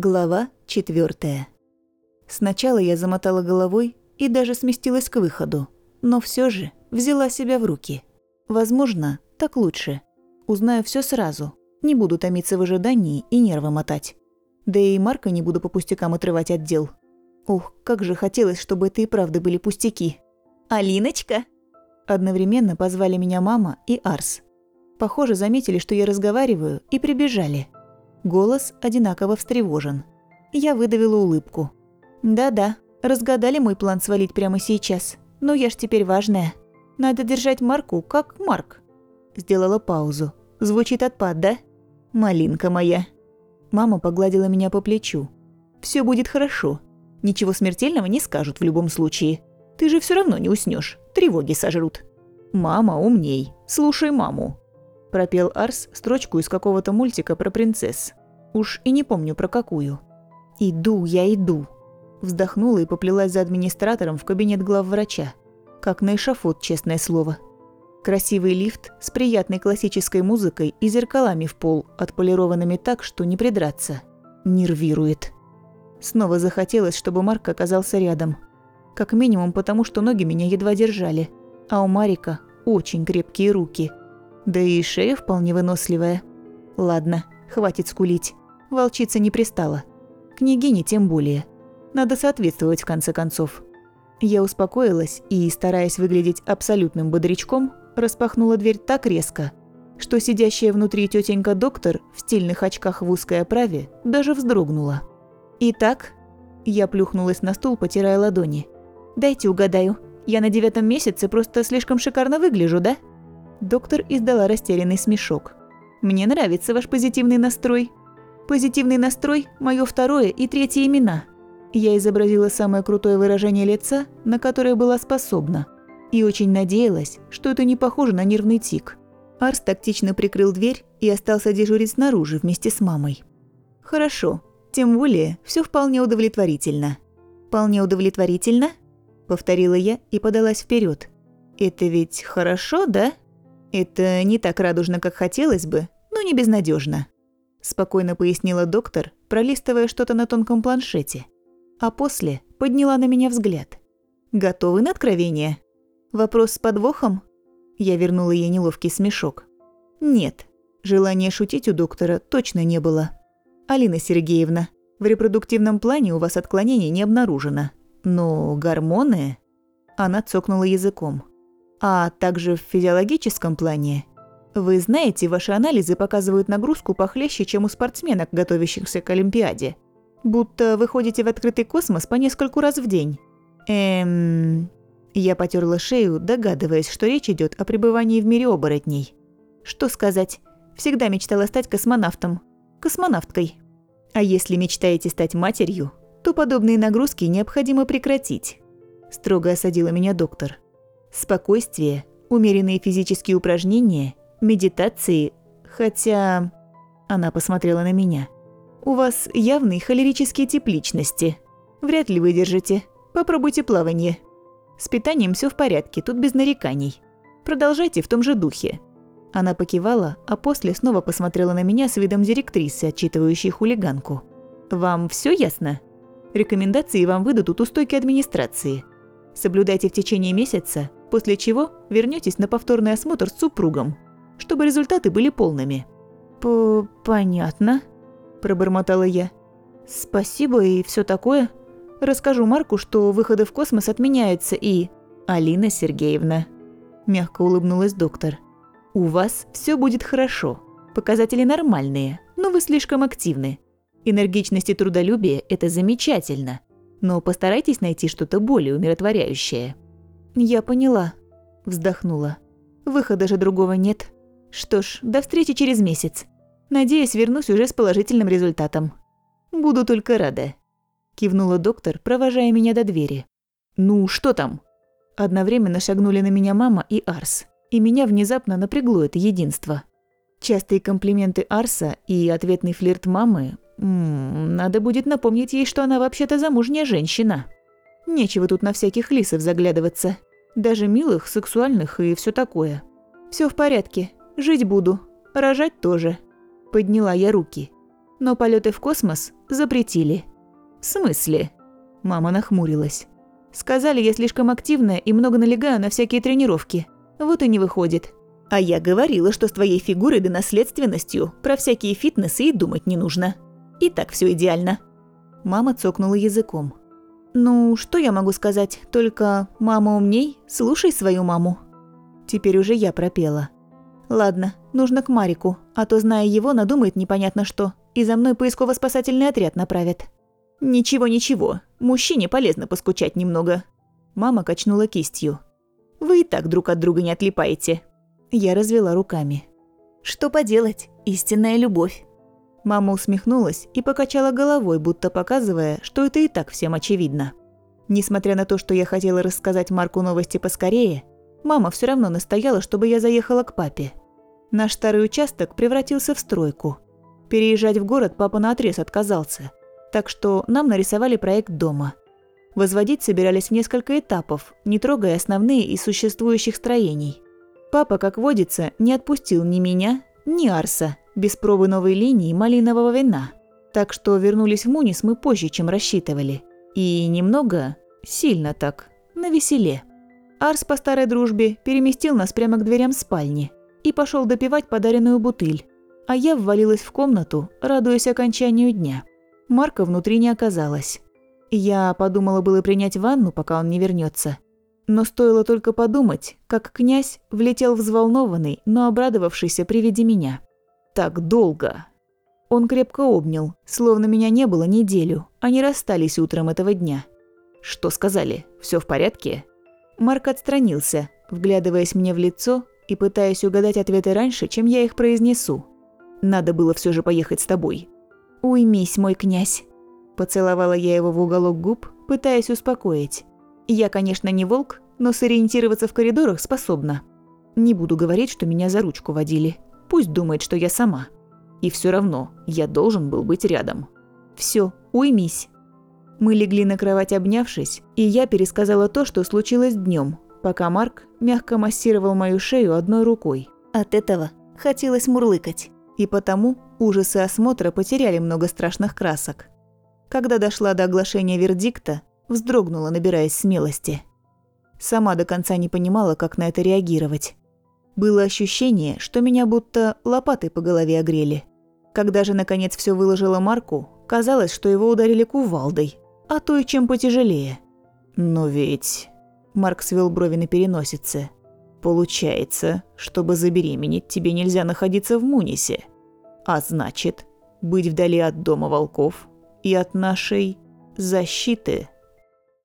Глава четвертая. Сначала я замотала головой и даже сместилась к выходу, но все же взяла себя в руки. Возможно, так лучше. Узнаю все сразу, не буду томиться в ожидании и нервы мотать. Да и Марка не буду по пустякам отрывать от дел. Ух, как же хотелось, чтобы это и правда были пустяки. «Алиночка!» Одновременно позвали меня мама и Арс. Похоже, заметили, что я разговариваю, и прибежали. Голос одинаково встревожен. Я выдавила улыбку. «Да-да, разгадали мой план свалить прямо сейчас. Но я ж теперь важная. Надо держать Марку, как Марк». Сделала паузу. Звучит отпад, да? «Малинка моя». Мама погладила меня по плечу. Все будет хорошо. Ничего смертельного не скажут в любом случае. Ты же все равно не уснешь. Тревоги сожрут». «Мама умней. Слушай маму», – пропел Арс строчку из какого-то мультика про принцесс. Уж и не помню про какую. «Иду, я иду», – вздохнула и поплелась за администратором в кабинет главврача. Как на эшафот, честное слово. Красивый лифт с приятной классической музыкой и зеркалами в пол, отполированными так, что не придраться. Нервирует. Снова захотелось, чтобы Марк оказался рядом. Как минимум потому, что ноги меня едва держали. А у Марика очень крепкие руки – да и шея вполне выносливая. Ладно, хватит скулить. Волчица не пристала. Княгине тем более. Надо соответствовать в конце концов. Я успокоилась и, стараясь выглядеть абсолютным бодрячком, распахнула дверь так резко, что сидящая внутри тетенька доктор в стильных очках в узкой оправе даже вздрогнула. «Итак?» Я плюхнулась на стул, потирая ладони. «Дайте угадаю. Я на девятом месяце просто слишком шикарно выгляжу, да?» Доктор издала растерянный смешок. «Мне нравится ваш позитивный настрой. Позитивный настрой – мое второе и третье имена». Я изобразила самое крутое выражение лица, на которое была способна. И очень надеялась, что это не похоже на нервный тик. Арс тактично прикрыл дверь и остался дежурить снаружи вместе с мамой. «Хорошо. Тем более, все вполне удовлетворительно». «Вполне удовлетворительно?» – повторила я и подалась вперед. «Это ведь хорошо, да?» «Это не так радужно, как хотелось бы, но не безнадежно, спокойно пояснила доктор, пролистывая что-то на тонком планшете. А после подняла на меня взгляд. «Готовы на откровение?» «Вопрос с подвохом?» Я вернула ей неловкий смешок. «Нет, желания шутить у доктора точно не было. Алина Сергеевна, в репродуктивном плане у вас отклонений не обнаружено. Но гормоны...» Она цокнула языком. А также в физиологическом плане. Вы знаете, ваши анализы показывают нагрузку похлеще, чем у спортсменок, готовящихся к Олимпиаде. Будто вы ходите в открытый космос по нескольку раз в день. Эм... Я потерла шею, догадываясь, что речь идет о пребывании в мире оборотней. Что сказать? Всегда мечтала стать космонавтом. Космонавткой. А если мечтаете стать матерью, то подобные нагрузки необходимо прекратить. Строго осадила меня доктор. Спокойствие, умеренные физические упражнения, медитации, хотя... Она посмотрела на меня. «У вас явный холерический тип личности. Вряд ли выдержите. Попробуйте плавание. С питанием все в порядке, тут без нареканий. Продолжайте в том же духе». Она покивала, а после снова посмотрела на меня с видом директрисы, отчитывающей хулиганку. «Вам все ясно? Рекомендации вам выдадут у стойки администрации. Соблюдайте в течение месяца после чего вернетесь на повторный осмотр с супругом, чтобы результаты были полными». П «Понятно», – пробормотала я. «Спасибо и все такое. Расскажу Марку, что выходы в космос отменяются и...» «Алина Сергеевна», – мягко улыбнулась доктор. «У вас все будет хорошо. Показатели нормальные, но вы слишком активны. Энергичность и трудолюбие – это замечательно. Но постарайтесь найти что-то более умиротворяющее». «Я поняла», – вздохнула. «Выхода же другого нет. Что ж, до встречи через месяц. Надеюсь, вернусь уже с положительным результатом. Буду только рада», – кивнула доктор, провожая меня до двери. «Ну, что там?» Одновременно шагнули на меня мама и Арс, и меня внезапно напрягло это единство. Частые комплименты Арса и ответный флирт мамы... М -м, надо будет напомнить ей, что она вообще-то замужняя женщина. Нечего тут на всяких лисов заглядываться. Даже милых, сексуальных и все такое. Все в порядке. Жить буду. Рожать тоже. Подняла я руки. но полеты в космос запретили. В смысле? Мама нахмурилась. Сказали, я слишком активная и много налегаю на всякие тренировки. Вот и не выходит. А я говорила, что с твоей фигурой да наследственностью про всякие фитнесы и думать не нужно. И так все идеально. Мама цокнула языком. Ну, что я могу сказать? Только мама умней, слушай свою маму. Теперь уже я пропела. Ладно, нужно к Марику, а то, зная его, надумает непонятно что, и за мной поисково-спасательный отряд направят. Ничего-ничего, мужчине полезно поскучать немного. Мама качнула кистью. Вы и так друг от друга не отлипаете. Я развела руками. Что поделать, истинная любовь. Мама усмехнулась и покачала головой, будто показывая, что это и так всем очевидно. Несмотря на то, что я хотела рассказать Марку новости поскорее, мама все равно настояла, чтобы я заехала к папе. Наш старый участок превратился в стройку. Переезжать в город папа наотрез отказался, так что нам нарисовали проект дома. Возводить собирались в несколько этапов, не трогая основные из существующих строений. Папа, как водится, не отпустил ни меня, ни Арса, без пробы новой линии малинового вина. Так что вернулись в Мунис мы позже, чем рассчитывали. И немного, сильно так, на веселе. Арс по старой дружбе переместил нас прямо к дверям спальни и пошел допивать подаренную бутыль, а я ввалилась в комнату, радуясь окончанию дня. Марка внутри не оказалось. Я подумала было принять ванну, пока он не вернется. Но стоило только подумать, как князь влетел взволнованный, но обрадовавшийся при виде меня. «Так долго!» Он крепко обнял, словно меня не было неделю, они расстались утром этого дня. «Что сказали? Все в порядке?» Марк отстранился, вглядываясь мне в лицо и пытаясь угадать ответы раньше, чем я их произнесу. «Надо было все же поехать с тобой». «Уймись, мой князь». Поцеловала я его в уголок губ, пытаясь успокоить. Я, конечно, не волк, но сориентироваться в коридорах способна. Не буду говорить, что меня за ручку водили. Пусть думает, что я сама. И все равно я должен был быть рядом. Все, уймись. Мы легли на кровать обнявшись, и я пересказала то, что случилось днем, пока Марк мягко массировал мою шею одной рукой. От этого хотелось мурлыкать, и потому ужасы осмотра потеряли много страшных красок. Когда дошла до оглашения вердикта, вздрогнула, набираясь смелости. Сама до конца не понимала, как на это реагировать. Было ощущение, что меня будто лопатой по голове огрели. Когда же, наконец, все выложила Марку, казалось, что его ударили кувалдой, а то и чем потяжелее. «Но ведь...» Марк свел брови на переносице. «Получается, чтобы забеременеть, тебе нельзя находиться в Мунисе. А значит, быть вдали от дома волков и от нашей защиты».